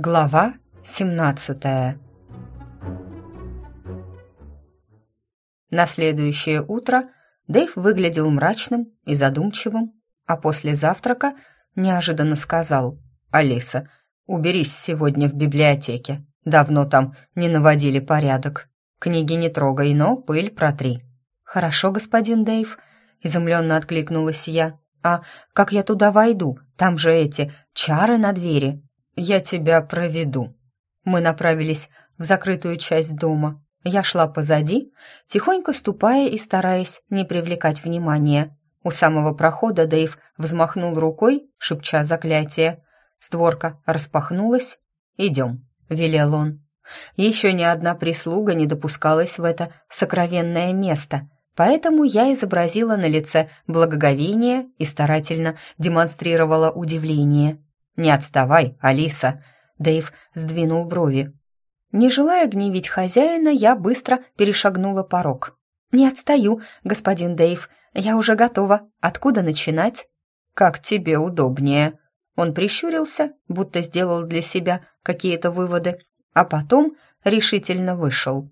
Глава 17 На следующее утро Дэйв выглядел мрачным и задумчивым, а после завтрака неожиданно сказал «Алиса, уберись сегодня в библиотеке. Давно там не наводили порядок. Книги не трогай, но пыль протри». «Хорошо, господин Дэйв», — изумленно откликнулась я. «А как я туда войду? Там же эти чары на двери». «Я тебя проведу». Мы направились в закрытую часть дома. Я шла позади, тихонько ступая и стараясь не привлекать внимания. У самого прохода Дэйв взмахнул рукой, шепча заклятие. Створка распахнулась. «Идем», — велел он. Еще ни одна прислуга не допускалась в это сокровенное место, поэтому я изобразила на лице благоговение и старательно демонстрировала удивление. «Не отставай, Алиса!» Дэйв сдвинул брови. Не желая гневить хозяина, я быстро перешагнула порог. «Не отстаю, господин Дэйв. Я уже готова. Откуда начинать?» «Как тебе удобнее». Он прищурился, будто сделал для себя какие-то выводы, а потом решительно вышел.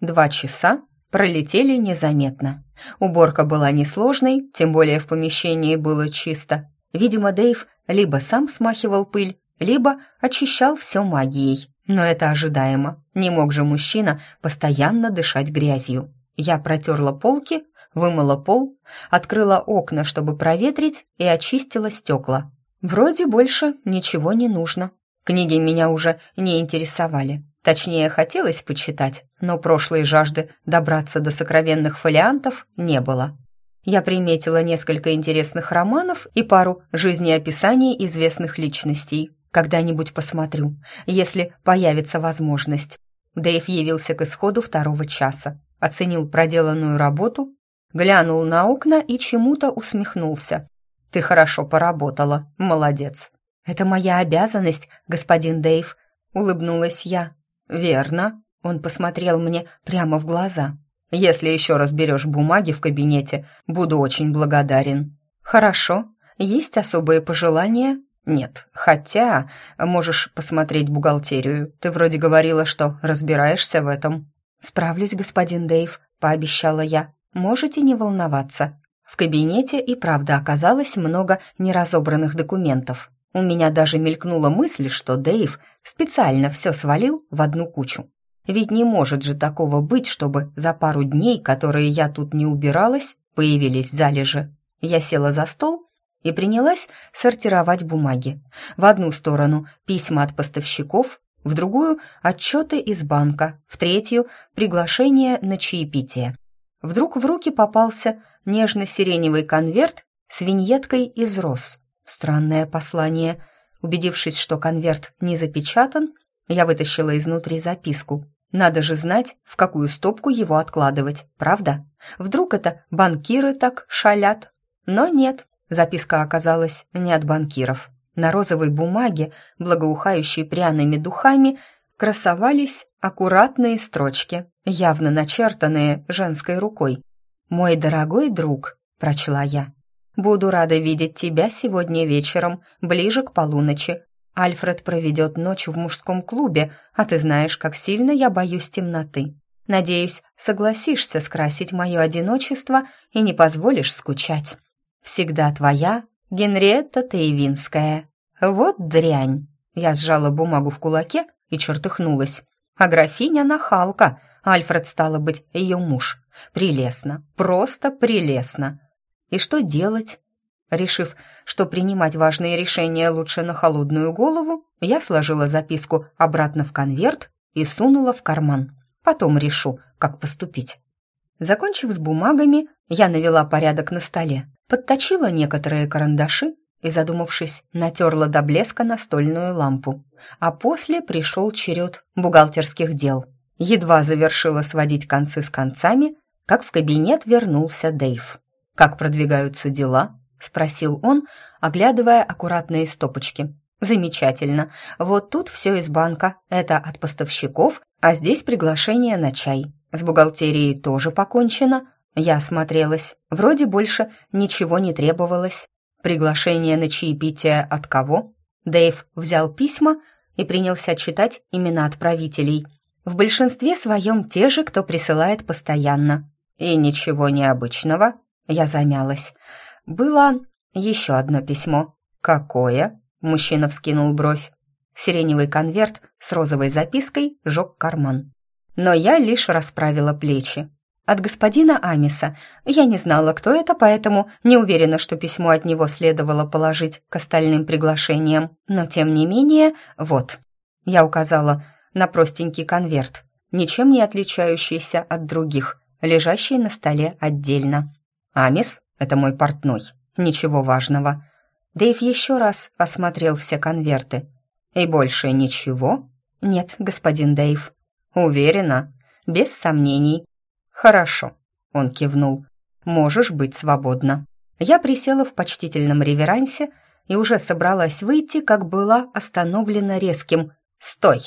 Два часа пролетели незаметно. Уборка была несложной, тем более в помещении было чисто. Видимо, Дэйв либо сам смахивал пыль, либо очищал все магией. Но это ожидаемо. Не мог же мужчина постоянно дышать грязью. Я протерла полки, вымыла пол, открыла окна, чтобы проветрить, и очистила стекла. Вроде больше ничего не нужно. Книги меня уже не интересовали. Точнее, хотелось почитать, но прошлой жажды добраться до сокровенных фолиантов не было. Я приметила несколько интересных романов и пару жизнеописаний известных личностей. Когда-нибудь посмотрю, если появится возможность. Дэйв явился к исходу второго часа, оценил проделанную работу, глянул на окна и чему-то усмехнулся. «Ты хорошо поработала, молодец». «Это моя обязанность, господин Дэйв», — улыбнулась я. «Верно», — он посмотрел мне прямо в глаза. «Если еще раз берешь бумаги в кабинете, буду очень благодарен». «Хорошо. Есть особые пожелания?» «Нет. Хотя можешь посмотреть бухгалтерию. Ты вроде говорила, что разбираешься в этом». «Справлюсь, господин Дэйв», — пообещала я. «Можете не волноваться». В кабинете и правда оказалось много неразобранных документов. У меня даже мелькнула мысль, что Дэйв специально все свалил в одну кучу. Ведь не может же такого быть, чтобы за пару дней, которые я тут не убиралась, появились залежи. Я села за стол и принялась сортировать бумаги. В одну сторону письма от поставщиков, в другую – отчеты из банка, в третью – приглашение на чаепитие. Вдруг в руки попался нежно-сиреневый конверт с виньеткой из роз. Странное послание. Убедившись, что конверт не запечатан, я вытащила изнутри записку. Надо же знать, в какую стопку его откладывать, правда? Вдруг это банкиры так шалят? Но нет, записка оказалась не от банкиров. На розовой бумаге, благоухающей пряными духами, красовались аккуратные строчки, явно начертанные женской рукой. «Мой дорогой друг», — прочла я, Буду рада видеть тебя сегодня вечером, ближе к полуночи. Альфред проведет ночь в мужском клубе, а ты знаешь, как сильно я боюсь темноты. Надеюсь, согласишься скрасить мое одиночество и не позволишь скучать. Всегда твоя Генриетта Тейвинская. Вот дрянь. Я сжала бумагу в кулаке и чертыхнулась. А графиня нахалка. Альфред стало быть ее муж. Прелестно, просто прелестно. И что делать? Решив, что принимать важные решения лучше на холодную голову, я сложила записку обратно в конверт и сунула в карман. Потом решу, как поступить. Закончив с бумагами, я навела порядок на столе, подточила некоторые карандаши и, задумавшись, натерла до блеска настольную лампу. А после пришел черед бухгалтерских дел. Едва завершила сводить концы с концами, как в кабинет вернулся Дэйв. «Как продвигаются дела?» — спросил он, оглядывая аккуратные стопочки. «Замечательно. Вот тут все из банка. Это от поставщиков, а здесь приглашение на чай. С бухгалтерией тоже покончено. Я осмотрелась. Вроде больше ничего не требовалось. Приглашение на чаепитие от кого? Дэйв взял письма и принялся читать имена отправителей. В большинстве своем те же, кто присылает постоянно. И ничего необычного. Я замялась. Было еще одно письмо. «Какое?» — мужчина вскинул бровь. Сиреневый конверт с розовой запиской жег карман. Но я лишь расправила плечи. От господина Амиса. Я не знала, кто это, поэтому не уверена, что письмо от него следовало положить к остальным приглашениям. Но, тем не менее, вот. Я указала на простенький конверт, ничем не отличающийся от других, лежащий на столе отдельно. «Амис — это мой портной. Ничего важного». Дэйв еще раз осмотрел все конверты. «И больше ничего?» «Нет, господин Дэйв». «Уверена?» «Без сомнений». «Хорошо», — он кивнул. «Можешь быть свободна». Я присела в почтительном реверансе и уже собралась выйти, как была остановлена резким «Стой!».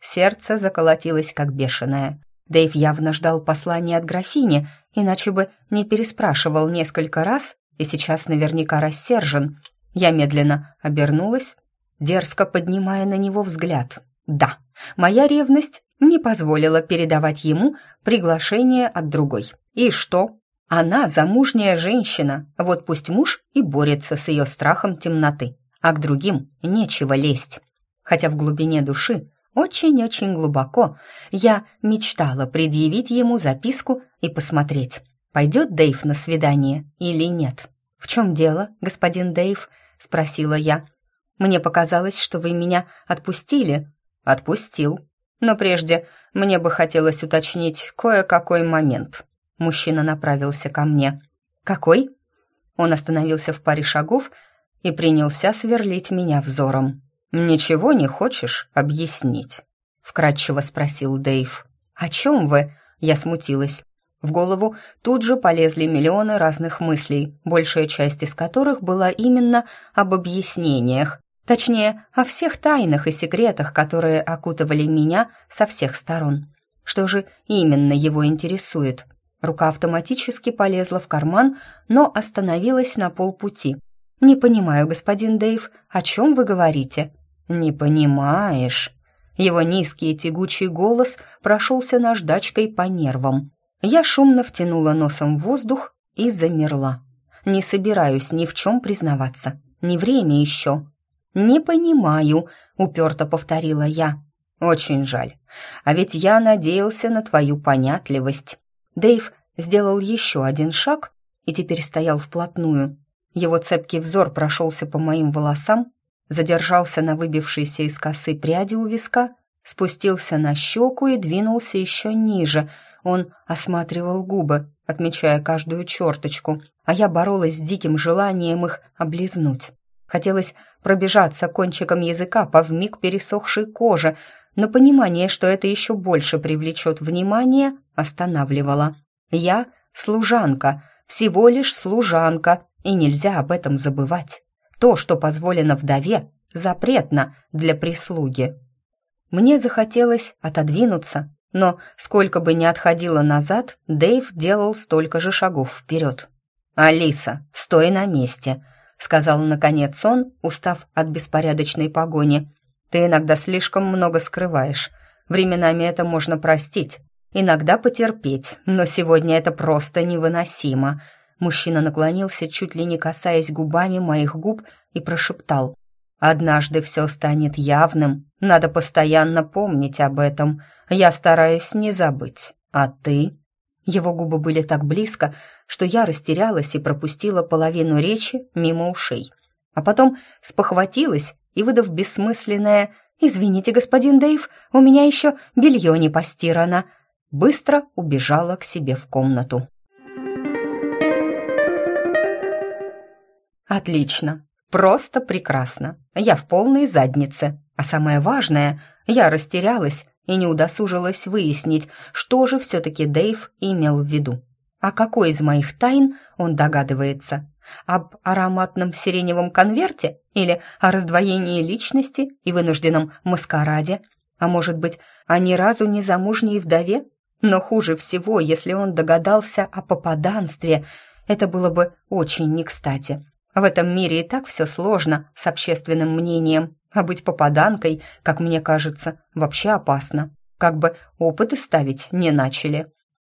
Сердце заколотилось, как бешеное. Дэйв явно ждал послания от графини, иначе бы не переспрашивал несколько раз и сейчас наверняка рассержен. Я медленно обернулась, дерзко поднимая на него взгляд. Да, моя ревность не позволила передавать ему приглашение от другой. И что? Она замужняя женщина, вот пусть муж и борется с ее страхом темноты, а к другим нечего лезть. Хотя в глубине души, очень-очень глубоко, я мечтала предъявить ему записку и посмотреть, пойдет Дэйв на свидание или нет. «В чем дело, господин Дэйв?» — спросила я. «Мне показалось, что вы меня отпустили». «Отпустил», но прежде мне бы хотелось уточнить кое-какой момент. Мужчина направился ко мне. «Какой?» Он остановился в паре шагов и принялся сверлить меня взором. «Ничего не хочешь объяснить?» Вкратчиво спросил Дэйв. «О чем вы?» Я смутилась. В голову тут же полезли миллионы разных мыслей, большая часть из которых была именно об объяснениях, Точнее, о всех тайнах и секретах, которые окутывали меня со всех сторон. Что же именно его интересует? Рука автоматически полезла в карман, но остановилась на полпути. «Не понимаю, господин Дэйв, о чем вы говорите?» «Не понимаешь». Его низкий тягучий голос прошелся наждачкой по нервам. Я шумно втянула носом в воздух и замерла. Не собираюсь ни в чем признаваться. Не время еще. «Не понимаю», — уперто повторила я. «Очень жаль. А ведь я надеялся на твою понятливость». Дэйв сделал еще один шаг и теперь стоял вплотную. Его цепкий взор прошелся по моим волосам, задержался на выбившейся из косы пряди у виска, спустился на щеку и двинулся еще ниже. Он осматривал губы, отмечая каждую черточку, а я боролась с диким желанием их облизнуть. Хотелось пробежаться кончиком языка по вмиг пересохшей коже, но понимание, что это еще больше привлечет внимание, останавливало. Я служанка, всего лишь служанка, и нельзя об этом забывать. То, что позволено вдове, запретно для прислуги. Мне захотелось отодвинуться, но сколько бы ни отходило назад, Дэйв делал столько же шагов вперед. «Алиса, стой на месте!» сказал наконец он, устав от беспорядочной погони. Ты иногда слишком много скрываешь. Временами это можно простить, иногда потерпеть, но сегодня это просто невыносимо. Мужчина наклонился, чуть ли не касаясь губами моих губ, и прошептал: "Однажды все станет явным. Надо постоянно помнить об этом. Я стараюсь не забыть. А ты?" Его губы были так близко, что я растерялась и пропустила половину речи мимо ушей. А потом спохватилась и, выдав бессмысленное «Извините, господин Дэйв, у меня еще белье не постирано», быстро убежала к себе в комнату. «Отлично, просто прекрасно. Я в полной заднице. А самое важное, я растерялась и не удосужилась выяснить, что же все-таки Дэйв имел в виду. А какой из моих тайн он догадывается? Об ароматном сиреневом конверте или о раздвоении личности и вынужденном маскараде? А может быть, о ни разу не замужней вдове? Но хуже всего, если он догадался о попаданстве, это было бы очень не кстати. В этом мире и так все сложно с общественным мнением, а быть попаданкой, как мне кажется, вообще опасно. Как бы опыты ставить не начали.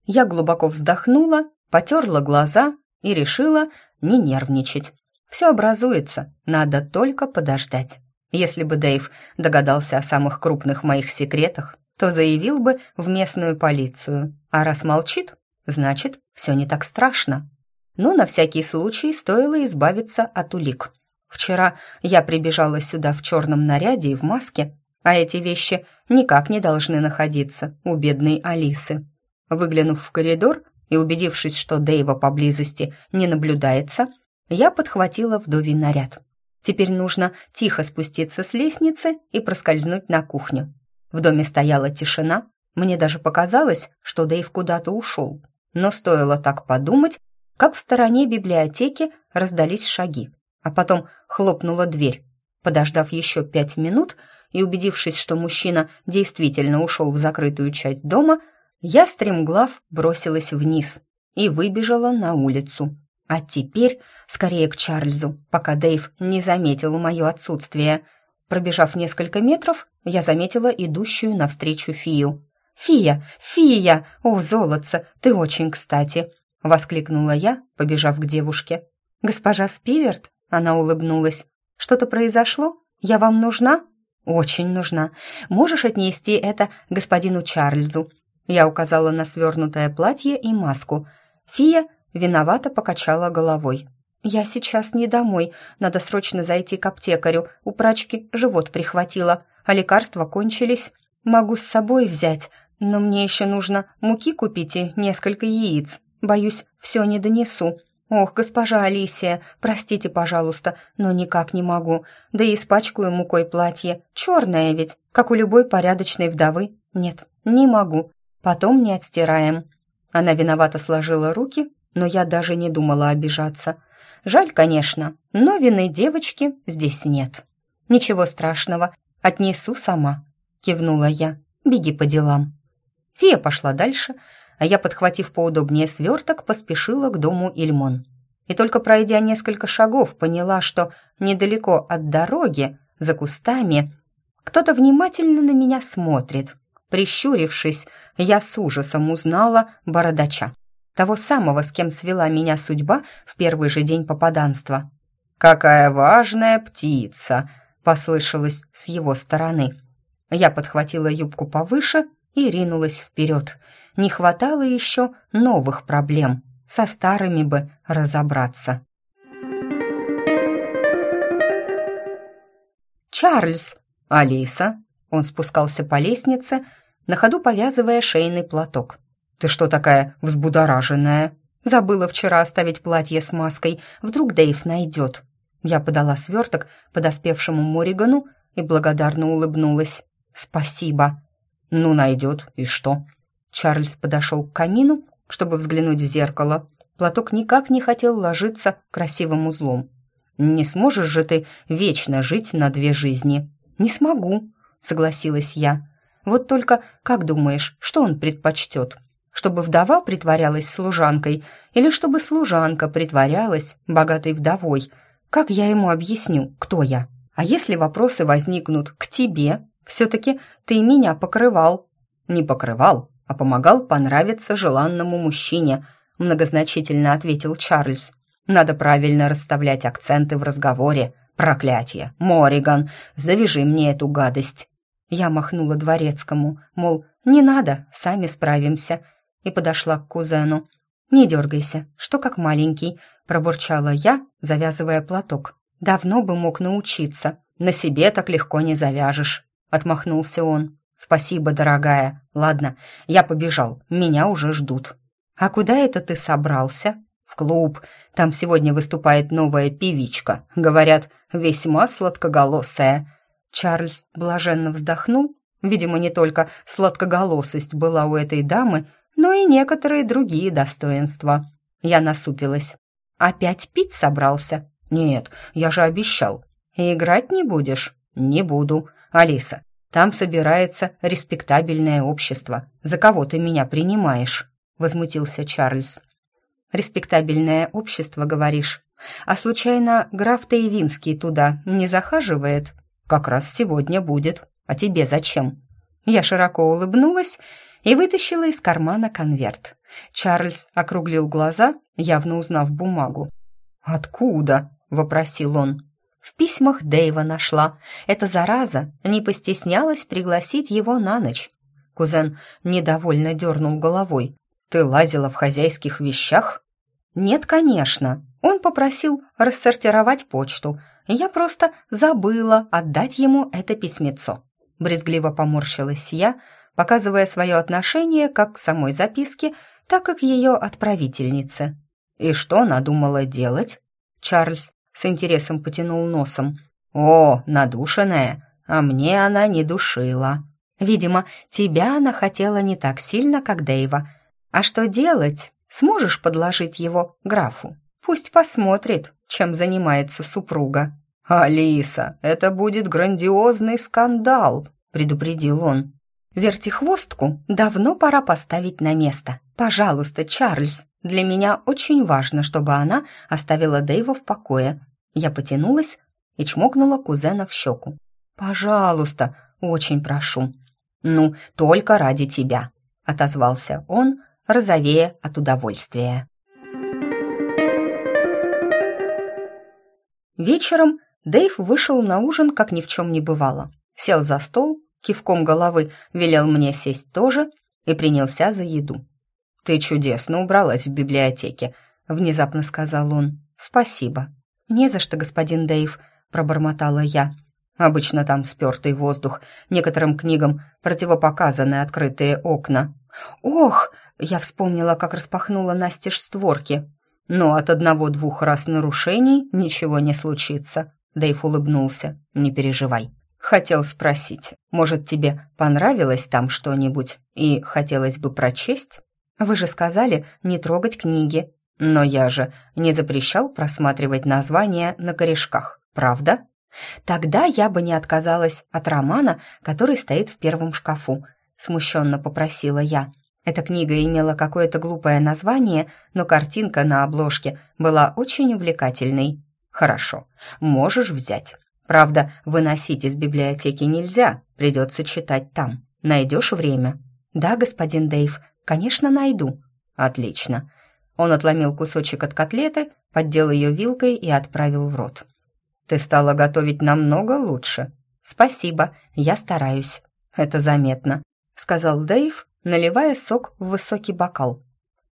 Я глубоко вздохнула, потерла глаза и решила не нервничать. Все образуется, надо только подождать. Если бы Дэйв догадался о самых крупных моих секретах, то заявил бы в местную полицию. А раз молчит, значит, все не так страшно. Но на всякий случай стоило избавиться от улик. Вчера я прибежала сюда в черном наряде и в маске, а эти вещи никак не должны находиться у бедной Алисы. Выглянув в коридор и убедившись, что Дэйва поблизости не наблюдается, я подхватила вдовий наряд. Теперь нужно тихо спуститься с лестницы и проскользнуть на кухню. В доме стояла тишина, мне даже показалось, что Дэйв куда-то ушел. Но стоило так подумать, как в стороне библиотеки раздались шаги, а потом хлопнула дверь. Подождав еще пять минут и убедившись, что мужчина действительно ушел в закрытую часть дома, я стремглав бросилась вниз и выбежала на улицу. А теперь скорее к Чарльзу, пока Дэйв не заметил мое отсутствие. Пробежав несколько метров, я заметила идущую навстречу Фию. «Фия! Фия! О, золотце, ты очень кстати!» — воскликнула я, побежав к девушке. «Госпожа Спиверт?» — она улыбнулась. «Что-то произошло? Я вам нужна?» «Очень нужна. Можешь отнести это господину Чарльзу?» Я указала на свернутое платье и маску. Фия виновато покачала головой. «Я сейчас не домой. Надо срочно зайти к аптекарю. У прачки живот прихватило, а лекарства кончились. Могу с собой взять, но мне еще нужно муки купить и несколько яиц. Боюсь, все не донесу. Ох, госпожа Алисия, простите, пожалуйста, но никак не могу. Да и испачкаю мукой платье. Черное ведь, как у любой порядочной вдовы. Нет, не могу. Потом не отстираем». Она виновато сложила руки, но я даже не думала обижаться. Жаль, конечно, но вины девочки здесь нет. «Ничего страшного, отнесу сама», — кивнула я. «Беги по делам». Фия пошла дальше, а я, подхватив поудобнее сверток, поспешила к дому Ильмон. И только пройдя несколько шагов, поняла, что недалеко от дороги, за кустами, кто-то внимательно на меня смотрит. Прищурившись, я с ужасом узнала бородача. Того самого, с кем свела меня судьба в первый же день попаданства. «Какая важная птица!» — послышалось с его стороны. Я подхватила юбку повыше и ринулась вперед. Не хватало еще новых проблем. Со старыми бы разобраться. «Чарльз!» «Алиса!» Он спускался по лестнице, на ходу повязывая шейный платок. «Ты что такая взбудораженная?» «Забыла вчера оставить платье с маской. Вдруг Дэйв найдет». Я подала сверток подоспевшему Моригану и благодарно улыбнулась. «Спасибо». «Ну, найдет. И что?» Чарльз подошел к камину, чтобы взглянуть в зеркало. Платок никак не хотел ложиться красивым узлом. «Не сможешь же ты вечно жить на две жизни?» «Не смогу», — согласилась я. Вот только, как думаешь, что он предпочтет? Чтобы вдова притворялась служанкой или чтобы служанка притворялась богатой вдовой? Как я ему объясню, кто я? А если вопросы возникнут к тебе, все-таки ты меня покрывал. Не покрывал, а помогал понравиться желанному мужчине, многозначительно ответил Чарльз. Надо правильно расставлять акценты в разговоре. Проклятие! Мориган, завяжи мне эту гадость. Я махнула дворецкому, мол, не надо, сами справимся, и подошла к кузену. «Не дергайся, что как маленький», — пробурчала я, завязывая платок. «Давно бы мог научиться. На себе так легко не завяжешь», — отмахнулся он. «Спасибо, дорогая. Ладно, я побежал, меня уже ждут». «А куда это ты собрался?» «В клуб. Там сегодня выступает новая певичка. Говорят, весьма сладкоголосая. Чарльз блаженно вздохнул. Видимо, не только сладкоголосость была у этой дамы, но и некоторые другие достоинства. Я насупилась. «Опять пить собрался?» «Нет, я же обещал». «И играть не будешь?» «Не буду. Алиса, там собирается респектабельное общество. За кого ты меня принимаешь?» Возмутился Чарльз. «Респектабельное общество, говоришь? А случайно граф Таевинский туда не захаживает? Как раз сегодня будет. А тебе зачем?» Я широко улыбнулась и вытащила из кармана конверт. Чарльз округлил глаза, явно узнав бумагу. «Откуда?» — вопросил он. В письмах Дэйва нашла. Эта зараза не постеснялась пригласить его на ночь. Кузен недовольно дернул головой. «Ты лазила в хозяйских вещах?» «Нет, конечно. Он попросил рассортировать почту. Я просто забыла отдать ему это письмецо». Брезгливо поморщилась я, показывая свое отношение как к самой записке, так и к ее отправительнице. «И что надумала делать?» Чарльз с интересом потянул носом. «О, надушенная, а мне она не душила. Видимо, тебя она хотела не так сильно, как Дэйва. А что делать? Сможешь подложить его графу? Пусть посмотрит, чем занимается супруга». «Алиса, это будет грандиозный скандал», — предупредил он. «Вертихвостку давно пора поставить на место. Пожалуйста, Чарльз, для меня очень важно, чтобы она оставила Дэйва в покое. Я потянулась и чмокнула кузена в щеку. «Пожалуйста, очень прошу». «Ну, только ради тебя», — отозвался он, розовея от удовольствия. Вечером Дэйв вышел на ужин, как ни в чем не бывало. Сел за стол, кивком головы велел мне сесть тоже и принялся за еду. «Ты чудесно убралась в библиотеке», — внезапно сказал он. «Спасибо». «Не за что, господин Дэйв», — пробормотала я. «Обычно там спертый воздух. Некоторым книгам противопоказаны открытые окна». «Ох!» — я вспомнила, как распахнула настежь створки. «Но от одного-двух раз нарушений ничего не случится», — Дэйв улыбнулся. «Не переживай». Хотел спросить, может, тебе понравилось там что-нибудь и хотелось бы прочесть? Вы же сказали не трогать книги. Но я же не запрещал просматривать названия на корешках, правда? Тогда я бы не отказалась от романа, который стоит в первом шкафу, смущенно попросила я. Эта книга имела какое-то глупое название, но картинка на обложке была очень увлекательной. Хорошо, можешь взять. Правда, выносить из библиотеки нельзя, придется читать там. Найдешь время? Да, господин Дэйв, конечно, найду. Отлично. Он отломил кусочек от котлеты, поддел ее вилкой и отправил в рот. Ты стала готовить намного лучше. Спасибо, я стараюсь. Это заметно, сказал Дэйв, наливая сок в высокий бокал.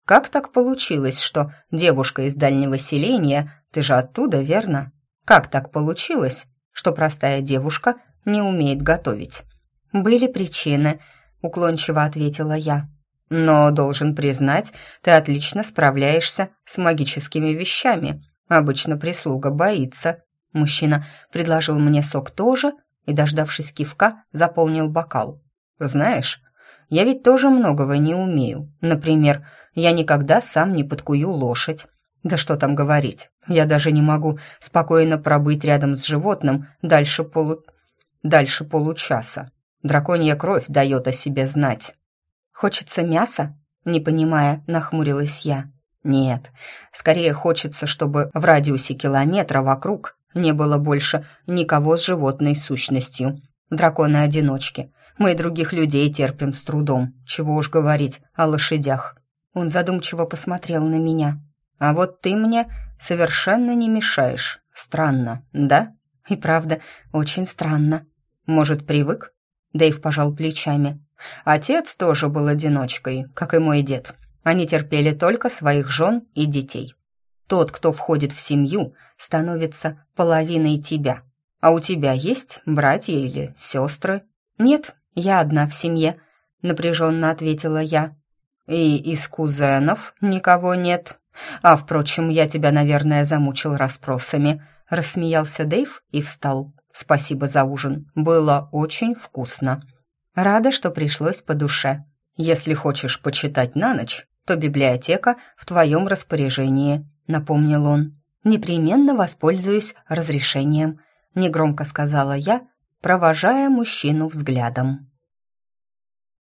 Как так получилось, что девушка из дальнего селения, ты же оттуда, верно? Как так получилось, что простая девушка не умеет готовить. «Были причины», — уклончиво ответила я. «Но, должен признать, ты отлично справляешься с магическими вещами. Обычно прислуга боится». Мужчина предложил мне сок тоже и, дождавшись кивка, заполнил бокал. «Знаешь, я ведь тоже многого не умею. Например, я никогда сам не подкую лошадь. Да что там говорить, я даже не могу спокойно пробыть рядом с животным дальше полу... дальше получаса. Драконья кровь дает о себе знать. Хочется мяса? Не понимая, нахмурилась я. Нет, скорее хочется, чтобы в радиусе километра вокруг не было больше никого с животной сущностью. Драконы-одиночки. Мы и других людей терпим с трудом. Чего уж говорить о лошадях. Он задумчиво посмотрел на меня. А вот ты мне совершенно не мешаешь. Странно, да? И правда, очень странно. Может, привык? Дэйв пожал плечами. Отец тоже был одиночкой, как и мой дед. Они терпели только своих жен и детей. Тот, кто входит в семью, становится половиной тебя. А у тебя есть братья или сестры? Нет, я одна в семье, напряженно ответила я. И из кузенов никого нет. А, впрочем, я тебя, наверное, замучил расспросами», — рассмеялся Дэйв и встал. «Спасибо за ужин. Было очень вкусно. Рада, что пришлось по душе. Если хочешь почитать на ночь, то библиотека в твоем распоряжении», — напомнил он. «Непременно воспользуюсь разрешением», — негромко сказала я, провожая мужчину взглядом.